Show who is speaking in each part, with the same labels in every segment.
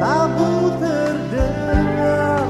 Speaker 1: tabu terdengar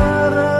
Speaker 1: Sarah.